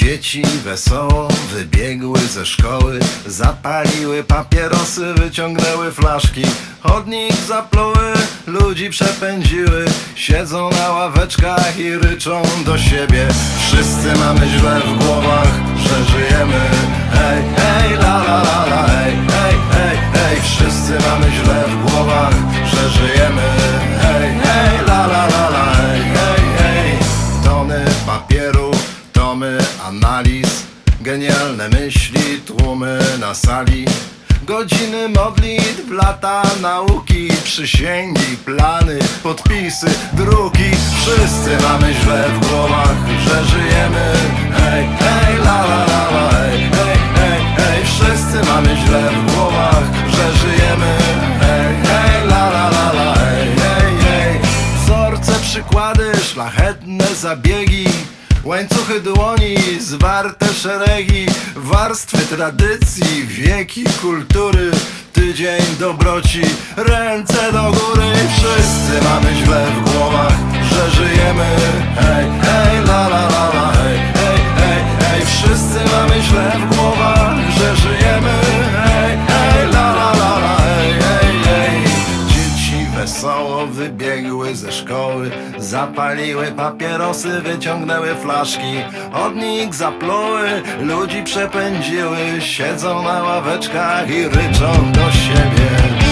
Dzieci wesoło wybiegły ze szkoły Zapaliły papierosy, wyciągnęły flaszki. Chodnik zapluły, ludzi przepędziły Siedzą na ławeczkach i ryczą do siebie. Wszyscy mamy źle w głowach, że żyjemy. Hej, hej, la la la la, Genialne myśli, tłumy na sali. Godziny modlitw, lata nauki Przysięgi, plany, podpisy, druki. Wszyscy mamy źle w głowach, że żyjemy. Hej, hej, la la la la, hej, hej, hej, hej. Wszyscy mamy źle w głowach, że żyjemy. Hej, hej, la la la la, hej, hej, hej. Wzorce, przykłady, szlachetne zabiegi Łańcuchy dłoni, zwarte szeregi Warstwy tradycji, wieki kultury. Tydzień dobroci, ręce do góry. Wszyscy mamy źle w głowach, że żyjemy. Hej, hej, la la la la, hej, hej, hej, hej. Wszyscy mamy źle w głowach, Zapaliły papierosy, wyciągnęły flaszki. Od nich zapluły, ludzi przepędziły. Siedzą na ławeczkach i ryczą do siebie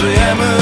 żyjemy.